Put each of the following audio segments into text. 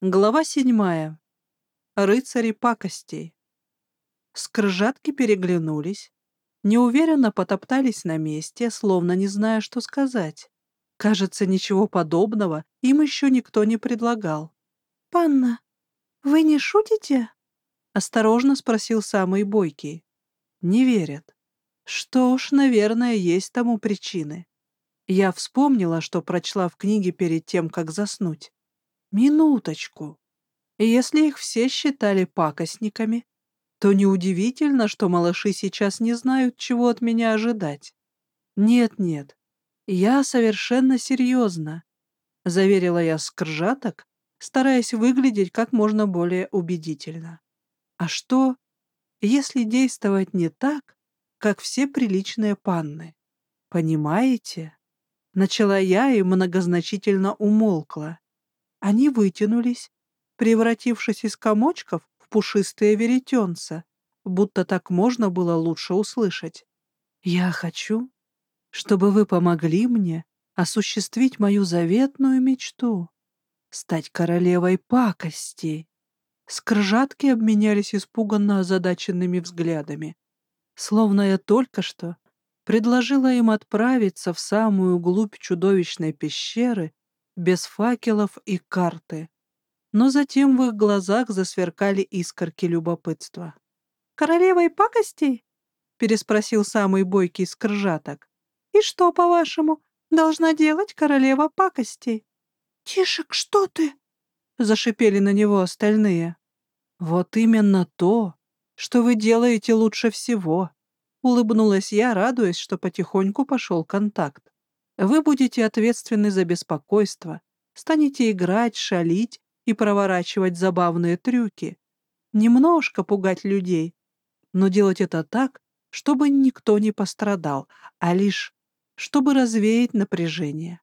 Глава седьмая. Рыцари пакостей. Скржатки переглянулись, неуверенно потоптались на месте, словно не зная, что сказать. Кажется, ничего подобного им еще никто не предлагал. «Панна, вы не шутите?» — осторожно спросил самый бойкий. «Не верят. Что ж, наверное, есть тому причины. Я вспомнила, что прочла в книге перед тем, как заснуть. Минуточку. Если их все считали пакостниками, то неудивительно, что малыши сейчас не знают, чего от меня ожидать. Нет-нет, я совершенно серьезно, — заверила я скржаток, стараясь выглядеть как можно более убедительно. А что, если действовать не так, как все приличные панны? Понимаете? Начала я и многозначительно умолкла. Они вытянулись, превратившись из комочков в пушистые веретенца, будто так можно было лучше услышать. «Я хочу, чтобы вы помогли мне осуществить мою заветную мечту — стать королевой пакостей». Скржатки обменялись испуганно озадаченными взглядами. Словно я только что предложила им отправиться в самую глубь чудовищной пещеры без факелов и карты. Но затем в их глазах засверкали искорки любопытства. «Королевой пакостей?» — переспросил самый бойкий скржаток. «И что, по-вашему, должна делать королева пакостей?» «Тишек, что ты?» — зашипели на него остальные. «Вот именно то, что вы делаете лучше всего», — улыбнулась я, радуясь, что потихоньку пошел контакт. Вы будете ответственны за беспокойство, станете играть, шалить и проворачивать забавные трюки. Немножко пугать людей, но делать это так, чтобы никто не пострадал, а лишь чтобы развеять напряжение.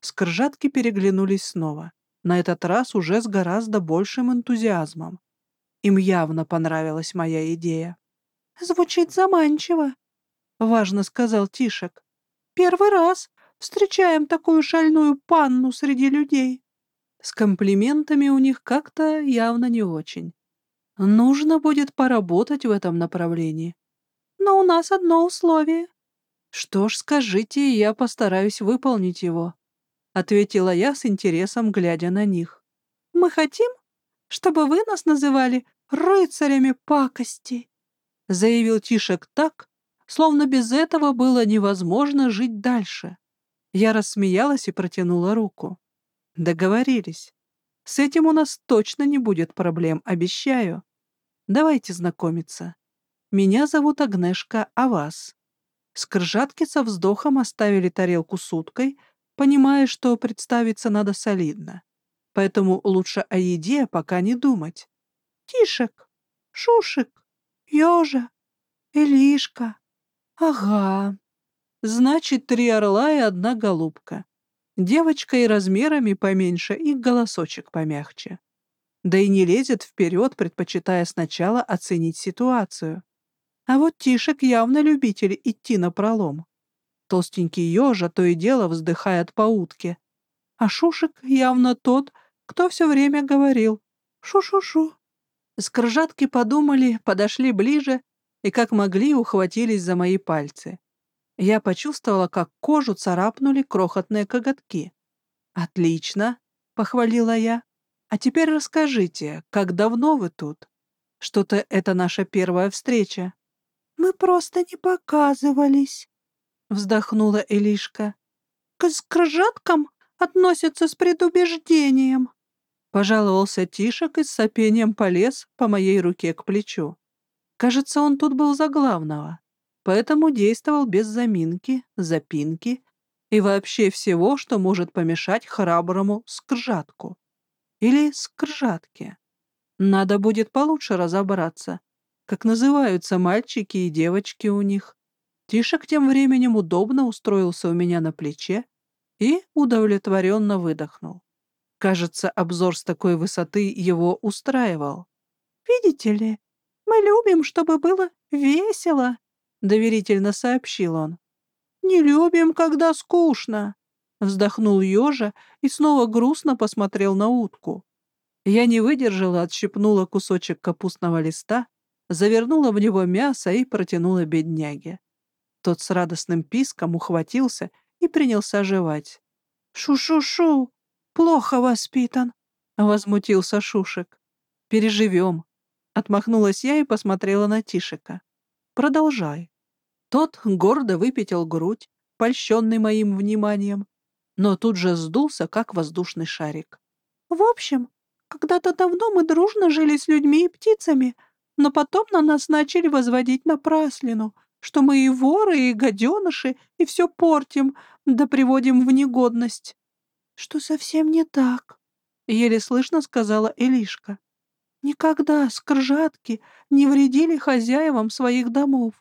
Скржатки переглянулись снова, на этот раз уже с гораздо большим энтузиазмом. Им явно понравилась моя идея. «Звучит заманчиво», — важно сказал Тишек. «Первый раз встречаем такую шальную панну среди людей. С комплиментами у них как-то явно не очень. Нужно будет поработать в этом направлении. Но у нас одно условие. Что ж, скажите, я постараюсь выполнить его, — ответила я с интересом, глядя на них. Мы хотим, чтобы вы нас называли рыцарями пакости, — заявил Тишек так, словно без этого было невозможно жить дальше. Я рассмеялась и протянула руку. Договорились. С этим у нас точно не будет проблем, обещаю. Давайте знакомиться. Меня зовут Агнешка, а вас? Скржатки со вздохом оставили тарелку с уткой, понимая, что представиться надо солидно. Поэтому лучше о еде пока не думать. Тишек, Шушек, Ёжа, Элишка. Ага, Значит, три орла и одна голубка. Девочка и размерами поменьше, и голосочек помягче. Да и не лезет вперед, предпочитая сначала оценить ситуацию. А вот Тишек явно любитель идти на пролом. Толстенький ежа то и дело вздыхает по утке. А Шушек явно тот, кто все время говорил «шу-шу-шу». Скржатки подумали, подошли ближе и как могли ухватились за мои пальцы. Я почувствовала, как кожу царапнули крохотные коготки. «Отлично», — похвалила я. «А теперь расскажите, как давно вы тут? Что-то это наша первая встреча». «Мы просто не показывались», — вздохнула Элишка. «К скржаткам относятся с предубеждением», — пожаловался Тишек и с сопением полез по моей руке к плечу. Кажется, он тут был за главного поэтому действовал без заминки, запинки и вообще всего, что может помешать храброму скржатку. Или скржатке. Надо будет получше разобраться, как называются мальчики и девочки у них. Тишек тем временем удобно устроился у меня на плече и удовлетворенно выдохнул. Кажется, обзор с такой высоты его устраивал. «Видите ли, мы любим, чтобы было весело», — доверительно сообщил он. «Не любим, когда скучно», — вздохнул ежа и снова грустно посмотрел на утку. Я не выдержала, отщипнула кусочек капустного листа, завернула в него мясо и протянула бедняге. Тот с радостным писком ухватился и принялся жевать. «Шу-шу-шу! Плохо воспитан!» — возмутился Шушек. «Переживем!» — отмахнулась я и посмотрела на Тишика. «Продолжай». Тот гордо выпятил грудь, польщенный моим вниманием, но тут же сдулся, как воздушный шарик. «В общем, когда-то давно мы дружно жили с людьми и птицами, но потом на нас начали возводить напраслину, что мы и воры, и гаденыши, и все портим, да приводим в негодность. Что совсем не так, — еле слышно сказала Элишка. Никогда скржатки не вредили хозяевам своих домов.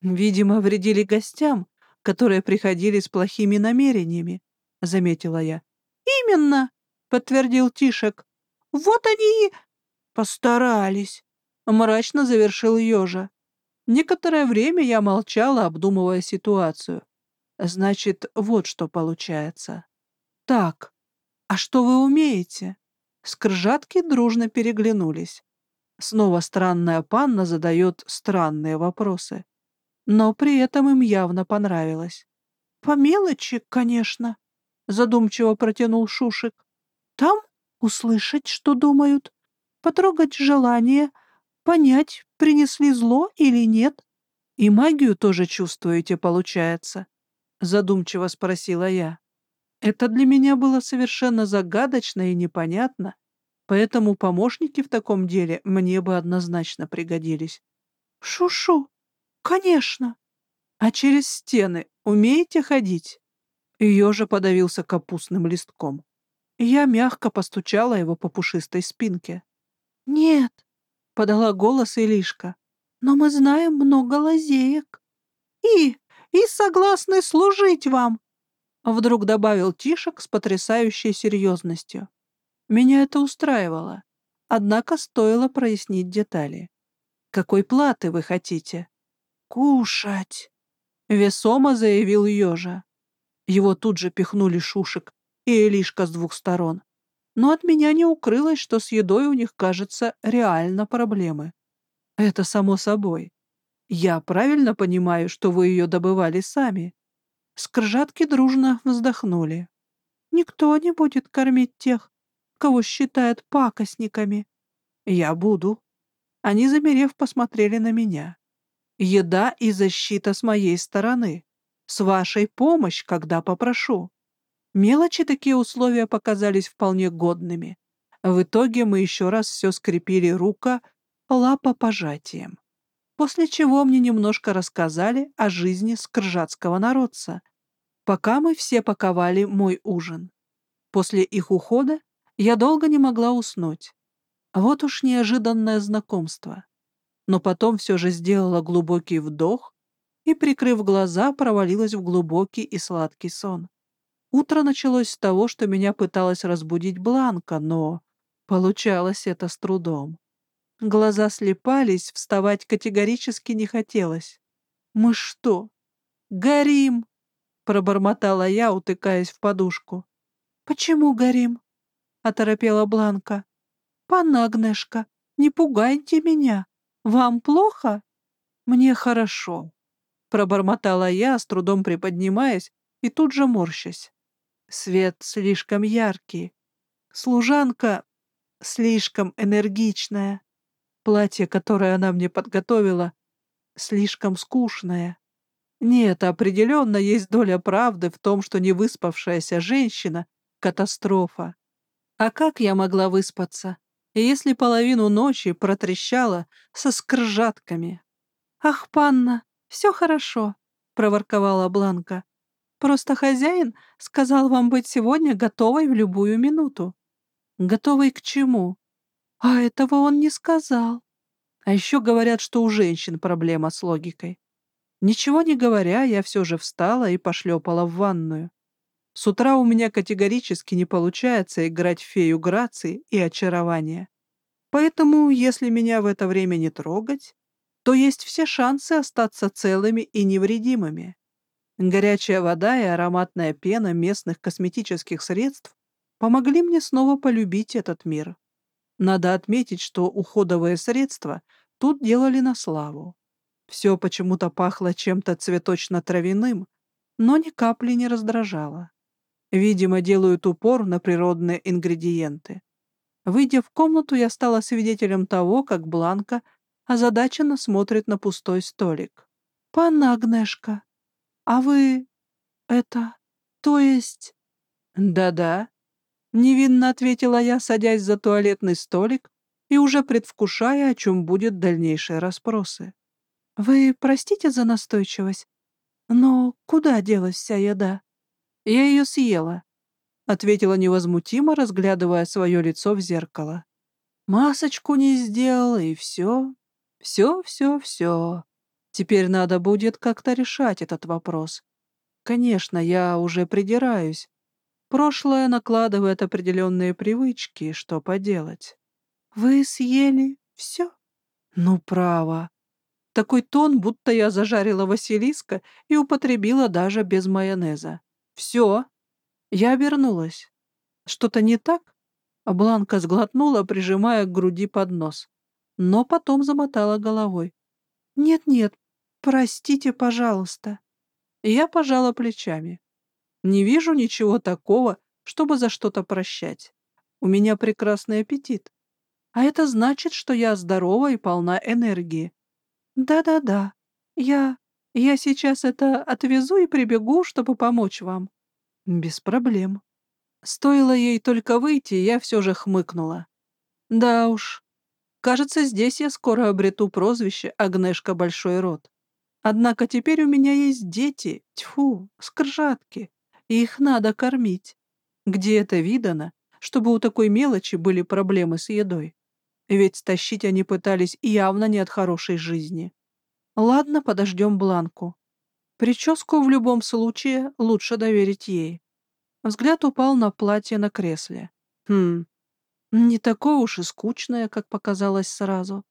Видимо, вредили гостям, которые приходили с плохими намерениями, — заметила я. «Именно!» — подтвердил Тишек. «Вот они и...» «Постарались!» — мрачно завершил Ёжа. Некоторое время я молчала, обдумывая ситуацию. Значит, вот что получается. Так, а что вы умеете? Скржатки дружно переглянулись. Снова странная панна задает странные вопросы. Но при этом им явно понравилось. «По мелочи, конечно», — задумчиво протянул Шушик. «Там услышать, что думают, потрогать желание, понять, принесли зло или нет. И магию тоже чувствуете, получается?» Задумчиво спросила я. Это для меня было совершенно загадочно и непонятно, поэтому помощники в таком деле мне бы однозначно пригодились. «Шу-шу, конечно!» «А через стены умеете ходить?» Ее же подавился капустным листком. Я мягко постучала его по пушистой спинке. «Нет», — подала голос Илишка, — «но мы знаем много лазеек. И, и согласны служить вам», — вдруг добавил Тишек с потрясающей серьезностью. Меня это устраивало, однако стоило прояснить детали. «Какой платы вы хотите?» «Кушать», — весомо заявил Ёжа. Его тут же пихнули Шушек и Элишка с двух сторон. Но от меня не укрылось, что с едой у них, кажется, реально проблемы. Это само собой. Я правильно понимаю, что вы ее добывали сами? Скржатки дружно вздохнули. Никто не будет кормить тех, кого считают пакостниками. Я буду. Они, замерев, посмотрели на меня. Еда и защита с моей стороны. С вашей помощь, когда попрошу. Мелочи такие условия показались вполне годными. В итоге мы еще раз все скрепили рука лапопожатием. После чего мне немножко рассказали о жизни скржатского народца, пока мы все паковали мой ужин. После их ухода я долго не могла уснуть. Вот уж неожиданное знакомство. Но потом все же сделала глубокий вдох и, прикрыв глаза, провалилась в глубокий и сладкий сон. Утро началось с того, что меня пыталась разбудить Бланка, но получалось это с трудом. Глаза слепались, вставать категорически не хотелось. «Мы что, горим?» — пробормотала я, утыкаясь в подушку. «Почему горим?» — оторопела Бланка. «Панна не пугайте меня. Вам плохо?» «Мне хорошо», — пробормотала я, с трудом приподнимаясь и тут же морщась. Свет слишком яркий. Служанка слишком энергичная. Платье, которое она мне подготовила, слишком скучное. Нет, определенно есть доля правды в том, что невыспавшаяся женщина — катастрофа. А как я могла выспаться, если половину ночи протрещала со скржатками? «Ах, панна, все хорошо», — проворковала Бланка. Просто хозяин сказал вам быть сегодня готовой в любую минуту. Готовой к чему? А этого он не сказал. А еще говорят, что у женщин проблема с логикой. Ничего не говоря, я все же встала и пошлепала в ванную. С утра у меня категорически не получается играть фею грации и очарования. Поэтому, если меня в это время не трогать, то есть все шансы остаться целыми и невредимыми. Горячая вода и ароматная пена местных косметических средств помогли мне снова полюбить этот мир. Надо отметить, что уходовые средства тут делали на славу. Все почему-то пахло чем-то цветочно-травяным, но ни капли не раздражало. Видимо, делают упор на природные ингредиенты. Выйдя в комнату, я стала свидетелем того, как Бланка озадаченно смотрит на пустой столик. «Панна Агнешка, а вы... это... то есть...» «Да-да», — невинно ответила я, садясь за туалетный столик и уже предвкушая, о чем будет дальнейшие расспросы. «Вы простите за настойчивость, но куда делась вся еда?» «Я ее съела», — ответила невозмутимо, разглядывая свое лицо в зеркало. «Масочку не сделала, и все. Все, все, все. Теперь надо будет как-то решать этот вопрос. Конечно, я уже придираюсь. Прошлое накладывает определенные привычки, что поделать. Вы съели все? Ну, право. Такой тон, будто я зажарила Василиска и употребила даже без майонеза. Все. Я обернулась. Что-то не так? Бланка сглотнула, прижимая к груди поднос. Но потом замотала головой. «Нет-нет, простите, пожалуйста». Я пожала плечами. Не вижу ничего такого, чтобы за что-то прощать. У меня прекрасный аппетит. А это значит, что я здорова и полна энергии. Да-да-да. Я... я сейчас это отвезу и прибегу, чтобы помочь вам. Без проблем. Стоило ей только выйти, я все же хмыкнула. Да уж. Кажется, здесь я скоро обрету прозвище Агнешка Большой Рот. Однако теперь у меня есть дети, тьфу, скржатки, их надо кормить. Где это видано, чтобы у такой мелочи были проблемы с едой? Ведь стащить они пытались явно не от хорошей жизни. Ладно, подождем Бланку. Прическу в любом случае лучше доверить ей. Взгляд упал на платье на кресле. Хм, не такое уж и скучное, как показалось сразу.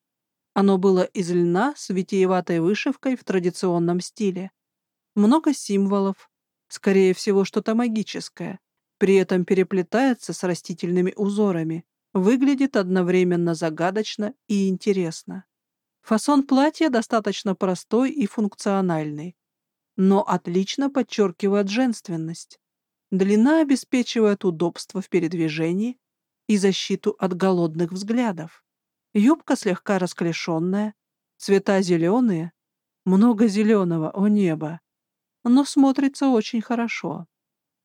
Оно было из льна с витиеватой вышивкой в традиционном стиле. Много символов, скорее всего, что-то магическое, при этом переплетается с растительными узорами, выглядит одновременно загадочно и интересно. Фасон платья достаточно простой и функциональный, но отлично подчеркивает женственность. Длина обеспечивает удобство в передвижении и защиту от голодных взглядов. Юбка слегка расклешенная, цвета зеленые, много зеленого, о небо, но смотрится очень хорошо.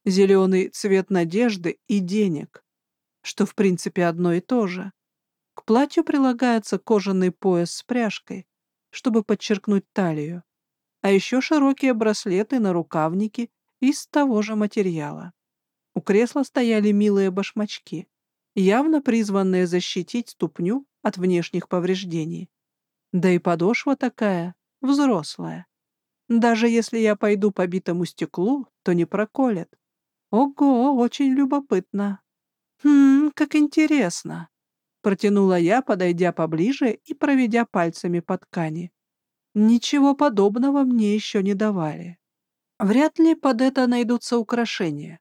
Зеленый цвет надежды и денег, что в принципе одно и то же. К платью прилагается кожаный пояс с пряжкой, чтобы подчеркнуть талию, а еще широкие браслеты на рукавники из того же материала. У кресла стояли милые башмачки, явно призванные защитить ступню от внешних повреждений. Да и подошва такая, взрослая. Даже если я пойду по битому стеклу, то не проколет. Ого, очень любопытно. Хм, как интересно. Протянула я, подойдя поближе и проведя пальцами по ткани. Ничего подобного мне еще не давали. Вряд ли под это найдутся украшения.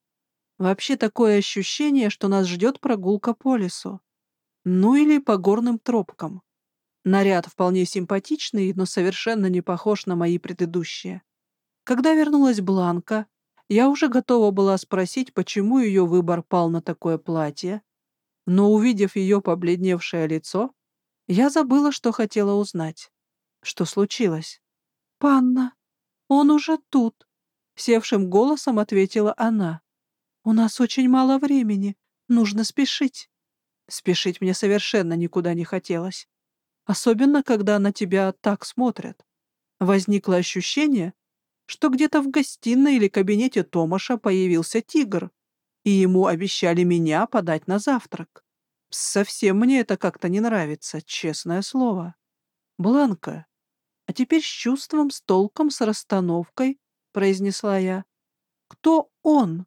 Вообще такое ощущение, что нас ждет прогулка по лесу. Ну или по горным тропкам. Наряд вполне симпатичный, но совершенно не похож на мои предыдущие. Когда вернулась Бланка, я уже готова была спросить, почему ее выбор пал на такое платье, но, увидев ее побледневшее лицо, я забыла, что хотела узнать. Что случилось? «Панна, он уже тут», — севшим голосом ответила она. «У нас очень мало времени, нужно спешить». Спешить мне совершенно никуда не хотелось. Особенно, когда на тебя так смотрят. Возникло ощущение, что где-то в гостиной или кабинете Томаша появился тигр, и ему обещали меня подать на завтрак. Совсем мне это как-то не нравится, честное слово. Бланка, а теперь с чувством, с толком, с расстановкой, произнесла я. Кто он?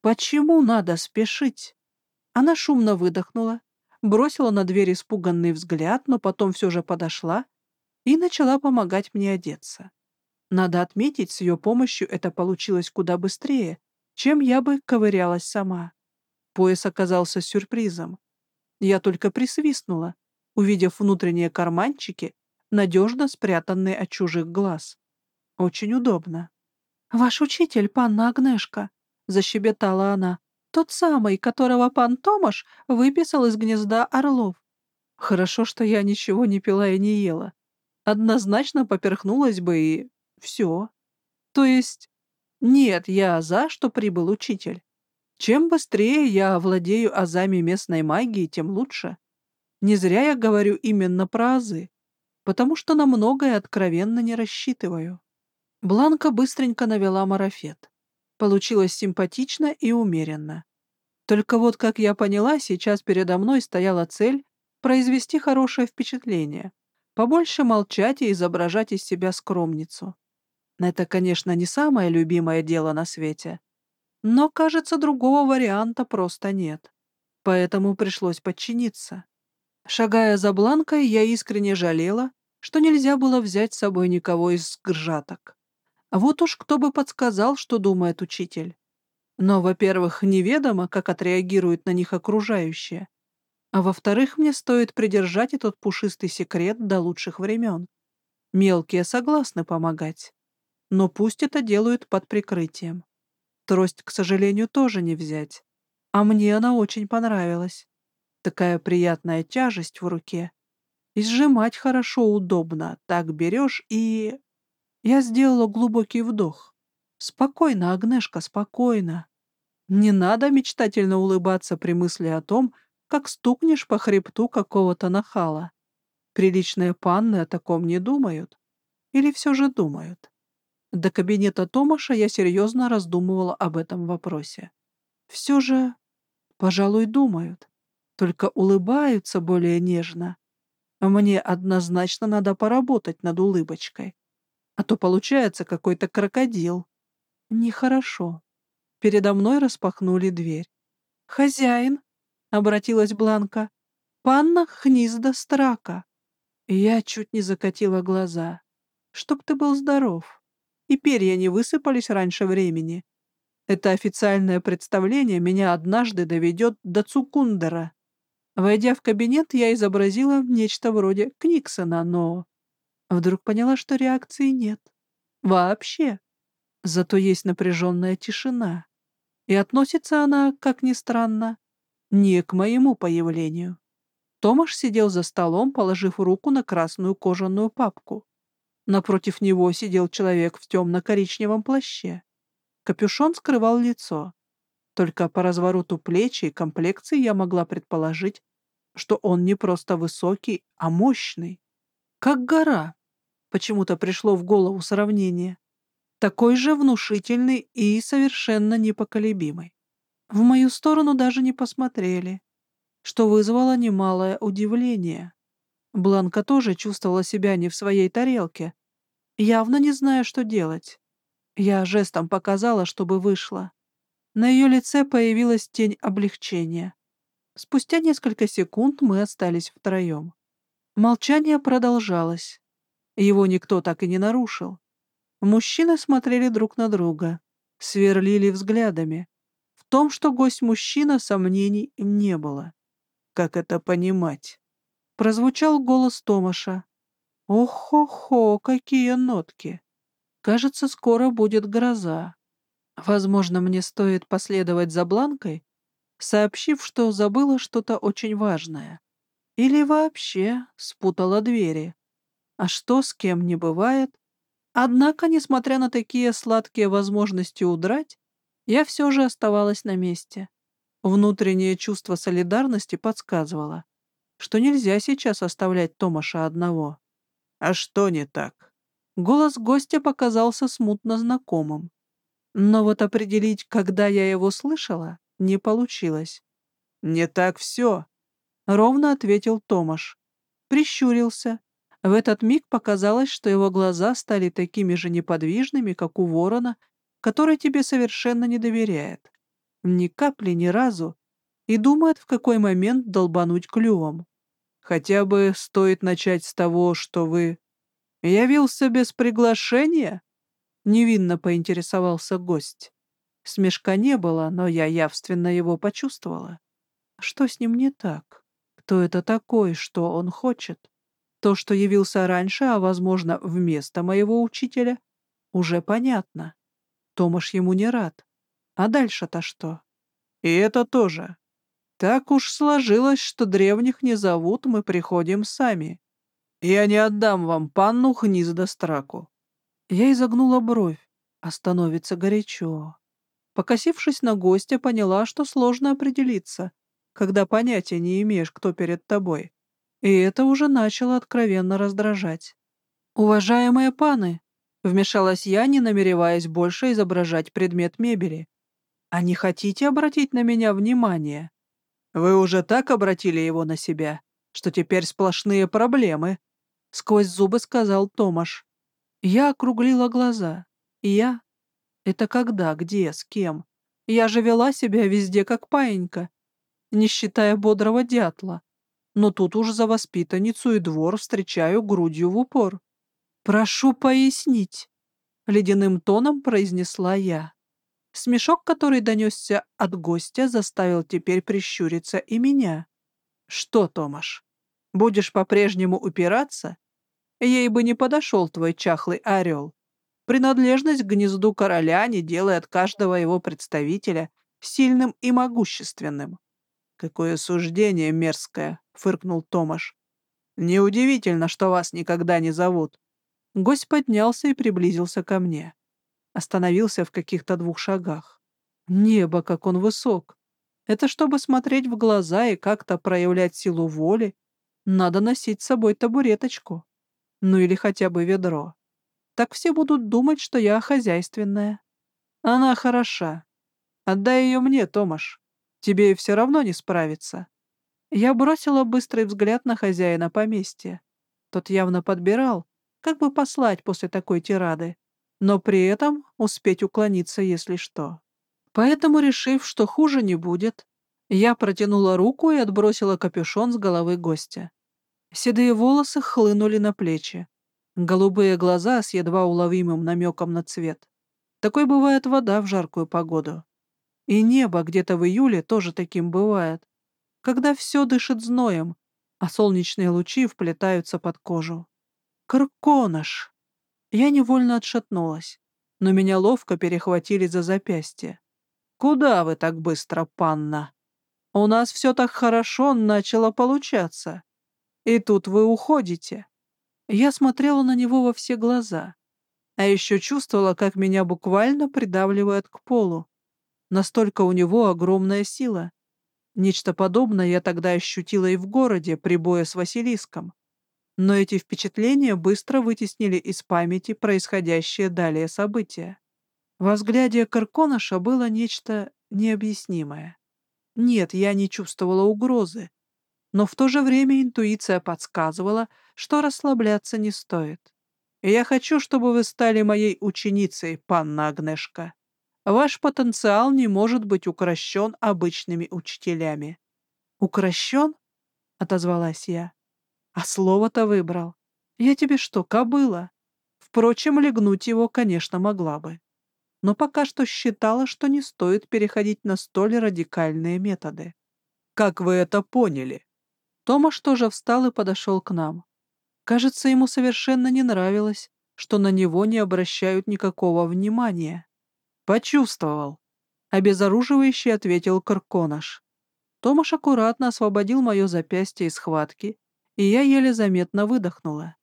Почему надо спешить? Она шумно выдохнула, бросила на дверь испуганный взгляд, но потом все же подошла и начала помогать мне одеться. Надо отметить, с ее помощью это получилось куда быстрее, чем я бы ковырялась сама. Пояс оказался сюрпризом. Я только присвистнула, увидев внутренние карманчики, надежно спрятанные от чужих глаз. Очень удобно. «Ваш учитель, панна Агнешка», — защебетала она, «тот самый, которого пан Томаш выписал из гнезда орлов». Хорошо, что я ничего не пила и не ела. Однозначно поперхнулась бы и все. То есть, нет, я за, что прибыл учитель. Чем быстрее я овладею азами местной магии, тем лучше. Не зря я говорю именно про азы, потому что на многое откровенно не рассчитываю. Бланка быстренько навела марафет. Получилось симпатично и умеренно. Только вот, как я поняла, сейчас передо мной стояла цель произвести хорошее впечатление, побольше молчать и изображать из себя скромницу. Это, конечно, не самое любимое дело на свете, но, кажется, другого варианта просто нет. Поэтому пришлось подчиниться. Шагая за Бланкой, я искренне жалела, что нельзя было взять с собой никого из гржаток. Вот уж кто бы подсказал, что думает учитель. Но, во-первых, неведомо, как отреагируют на них окружающие. А во-вторых, мне стоит придержать этот пушистый секрет до лучших времен. Мелкие согласны помогать. Но пусть это делают под прикрытием. Трость, к сожалению, тоже не взять. А мне она очень понравилась. Такая приятная тяжесть в руке. И сжимать хорошо удобно. Так берешь и... Я сделала глубокий вдох. Спокойно, Агнешка, спокойно. Не надо мечтательно улыбаться при мысли о том, как стукнешь по хребту какого-то нахала. Приличные панны о таком не думают. Или все же думают. До кабинета Томаша я серьезно раздумывала об этом вопросе. Все же, пожалуй, думают. Только улыбаются более нежно. Мне однозначно надо поработать над улыбочкой. А то получается какой-то крокодил. Нехорошо. Передо мной распахнули дверь. «Хозяин!» — обратилась Бланка. «Панна Хнизда Страка!» Я чуть не закатила глаза. «Чтоб ты был здоров!» И перья не высыпались раньше времени. Это официальное представление меня однажды доведет до Цукундера. Войдя в кабинет, я изобразила нечто вроде Книксона, но Вдруг поняла, что реакции нет. Вообще. Зато есть напряженная тишина. И относится она, как ни странно, не к моему появлению. Томаш сидел за столом, положив руку на красную кожаную папку. Напротив него сидел человек в темно-коричневом плаще. Капюшон скрывал лицо. Только по развороту плеч и комплекции я могла предположить, что он не просто высокий, а мощный. Как гора, Почему-то пришло в голову сравнение. Такой же внушительный и совершенно непоколебимый. В мою сторону даже не посмотрели, что вызвало немалое удивление. Бланка тоже чувствовала себя не в своей тарелке, явно не зная, что делать. Я жестом показала, чтобы вышла. На ее лице появилась тень облегчения. Спустя несколько секунд мы остались втроем. Молчание продолжалось. Его никто так и не нарушил. Мужчины смотрели друг на друга, сверлили взглядами. В том, что гость мужчина, сомнений не было. Как это понимать? Прозвучал голос Томаша. Ох-хо-хо, какие нотки! Кажется, скоро будет гроза. Возможно, мне стоит последовать за Бланкой, сообщив, что забыла что-то очень важное. Или вообще спутала двери. А что с кем не бывает? Однако, несмотря на такие сладкие возможности удрать, я все же оставалась на месте. Внутреннее чувство солидарности подсказывало, что нельзя сейчас оставлять Томаша одного. А что не так? Голос гостя показался смутно знакомым. Но вот определить, когда я его слышала, не получилось. «Не так все», — ровно ответил Томаш. Прищурился, в этот миг показалось, что его глаза стали такими же неподвижными, как у ворона, который тебе совершенно не доверяет. Ни капли, ни разу. И думает, в какой момент долбануть клювом. Хотя бы стоит начать с того, что вы... Явился без приглашения? Невинно поинтересовался гость. Смешка не было, но я явственно его почувствовала. Что с ним не так? Кто это такой, что он хочет? То, что явился раньше, а, возможно, вместо моего учителя, уже понятно. Томаш ему не рад. А дальше-то что? И это тоже. Так уж сложилось, что древних не зовут, мы приходим сами. Я не отдам вам панну Хнизда Страку. Я изогнула бровь, а становится горячо. Покосившись на гостя, поняла, что сложно определиться, когда понятия не имеешь, кто перед тобой. И это уже начало откровенно раздражать. «Уважаемые паны!» — вмешалась я, не намереваясь больше изображать предмет мебели. «А не хотите обратить на меня внимание? Вы уже так обратили его на себя, что теперь сплошные проблемы», — сквозь зубы сказал Томаш. Я округлила глаза. «Я? Это когда, где, с кем? Я же вела себя везде как паинька, не считая бодрого дятла но тут уж за воспитанницу и двор встречаю грудью в упор. «Прошу пояснить», — ледяным тоном произнесла я. Смешок, который донесся от гостя, заставил теперь прищуриться и меня. «Что, Томаш, будешь по-прежнему упираться? Ей бы не подошел твой чахлый орел. Принадлежность к гнезду короля не делает каждого его представителя сильным и могущественным. Какое суждение мерзкое, фыркнул Томаш. «Неудивительно, что вас никогда не зовут». Гость поднялся и приблизился ко мне. Остановился в каких-то двух шагах. Небо, как он высок. Это чтобы смотреть в глаза и как-то проявлять силу воли, надо носить с собой табуреточку. Ну или хотя бы ведро. Так все будут думать, что я хозяйственная. Она хороша. Отдай ее мне, Томаш. Тебе все равно не справиться. Я бросила быстрый взгляд на хозяина поместья. Тот явно подбирал, как бы послать после такой тирады, но при этом успеть уклониться, если что. Поэтому, решив, что хуже не будет, я протянула руку и отбросила капюшон с головы гостя. Седые волосы хлынули на плечи. Голубые глаза с едва уловимым намеком на цвет. Такой бывает вода в жаркую погоду. И небо где-то в июле тоже таким бывает когда все дышит зноем, а солнечные лучи вплетаются под кожу. Крконош! Я невольно отшатнулась, но меня ловко перехватили за запястье. «Куда вы так быстро, панна? У нас все так хорошо начало получаться. И тут вы уходите». Я смотрела на него во все глаза, а еще чувствовала, как меня буквально придавливает к полу. Настолько у него огромная сила. Нечто подобное я тогда ощутила и в городе при бое с Василиском. Но эти впечатления быстро вытеснили из памяти происходящее далее события. Во взгляде Карконаша было нечто необъяснимое. Нет, я не чувствовала угрозы, но в то же время интуиция подсказывала, что расслабляться не стоит. «Я хочу, чтобы вы стали моей ученицей, панна Агнешка», Ваш потенциал не может быть укращен обычными учителями. «Укращен?» — отозвалась я. «А слово-то выбрал. Я тебе что, кобыла?» Впрочем, легнуть его, конечно, могла бы. Но пока что считала, что не стоит переходить на столь радикальные методы. «Как вы это поняли?» Томаш тоже встал и подошел к нам. Кажется, ему совершенно не нравилось, что на него не обращают никакого внимания. «Почувствовал», — обезоруживающе ответил Карконаш. Томаш аккуратно освободил мое запястье из схватки, и я еле заметно выдохнула.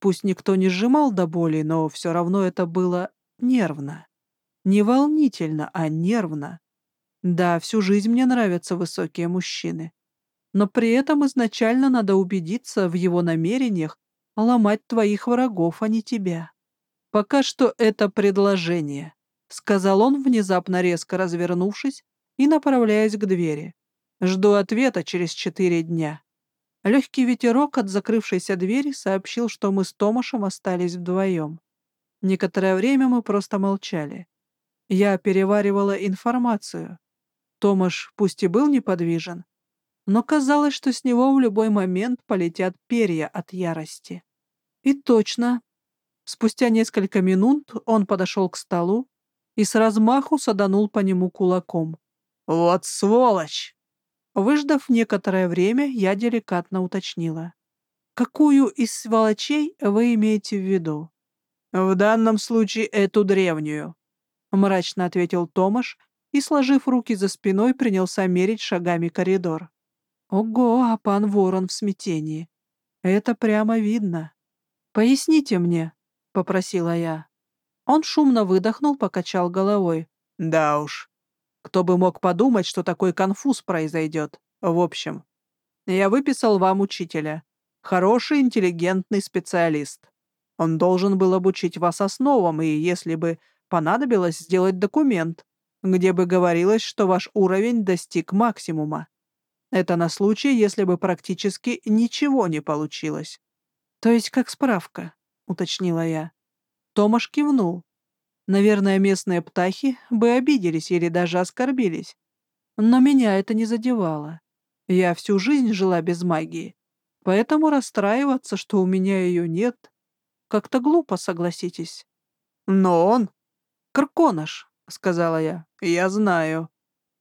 Пусть никто не сжимал до боли, но все равно это было нервно. Не волнительно, а нервно. Да, всю жизнь мне нравятся высокие мужчины. Но при этом изначально надо убедиться в его намерениях ломать твоих врагов, а не тебя. Пока что это предложение. — сказал он, внезапно резко развернувшись и направляясь к двери. «Жду ответа через четыре дня». Легкий ветерок от закрывшейся двери сообщил, что мы с Томашем остались вдвоем. Некоторое время мы просто молчали. Я переваривала информацию. Томаш пусть и был неподвижен, но казалось, что с него в любой момент полетят перья от ярости. И точно. Спустя несколько минут он подошел к столу, и с размаху саданул по нему кулаком. «Вот сволочь!» Выждав некоторое время, я деликатно уточнила. «Какую из сволочей вы имеете в виду?» «В данном случае эту древнюю», — мрачно ответил Томаш и, сложив руки за спиной, принялся мерить шагами коридор. «Ого, а пан Ворон в смятении. Это прямо видно. Поясните мне», — попросила я. Он шумно выдохнул, покачал головой. «Да уж. Кто бы мог подумать, что такой конфуз произойдет. В общем, я выписал вам учителя. Хороший, интеллигентный специалист. Он должен был обучить вас основам и, если бы понадобилось, сделать документ, где бы говорилось, что ваш уровень достиг максимума. Это на случай, если бы практически ничего не получилось. То есть как справка, уточнила я. Томаш кивнул. Наверное, местные птахи бы обиделись или даже оскорбились. Но меня это не задевало. Я всю жизнь жила без магии, поэтому расстраиваться, что у меня ее нет, как-то глупо, согласитесь. Но он... Карконаш, сказала я. Я знаю.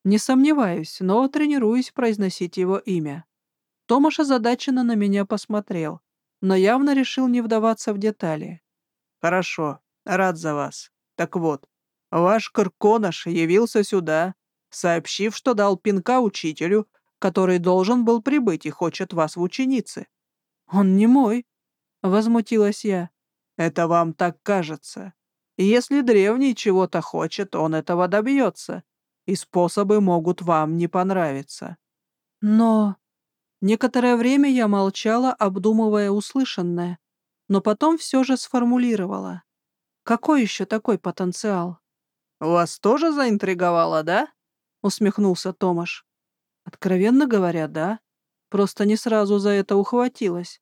Не сомневаюсь, но тренируюсь произносить его имя. Томаш озадаченно на меня посмотрел, но явно решил не вдаваться в детали. «Хорошо, рад за вас. Так вот, ваш Карконаш явился сюда, сообщив, что дал пинка учителю, который должен был прибыть и хочет вас в ученицы». «Он не мой», — возмутилась я. «Это вам так кажется. Если древний чего-то хочет, он этого добьется, и способы могут вам не понравиться». «Но...» Некоторое время я молчала, обдумывая услышанное, но потом все же сформулировала. Какой еще такой потенциал? «Вас тоже заинтриговало, да?» — усмехнулся Томаш. «Откровенно говоря, да. Просто не сразу за это ухватилась.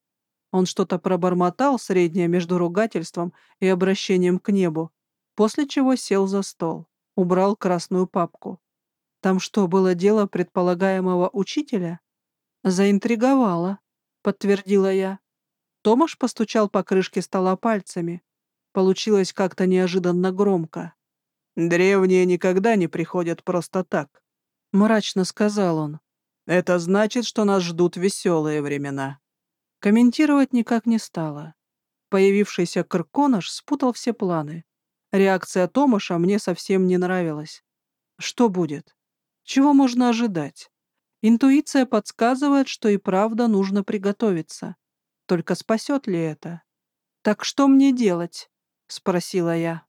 Он что-то пробормотал, среднее между ругательством и обращением к небу, после чего сел за стол, убрал красную папку. Там что, было дело предполагаемого учителя? Заинтриговало, подтвердила я. Томаш постучал по крышке стола пальцами. Получилось как-то неожиданно громко. «Древние никогда не приходят просто так», — мрачно сказал он. «Это значит, что нас ждут веселые времена». Комментировать никак не стало. Появившийся Крконаш спутал все планы. Реакция Томаша мне совсем не нравилась. Что будет? Чего можно ожидать? Интуиция подсказывает, что и правда нужно приготовиться. Только спасет ли это? «Так что мне делать?» — спросила я.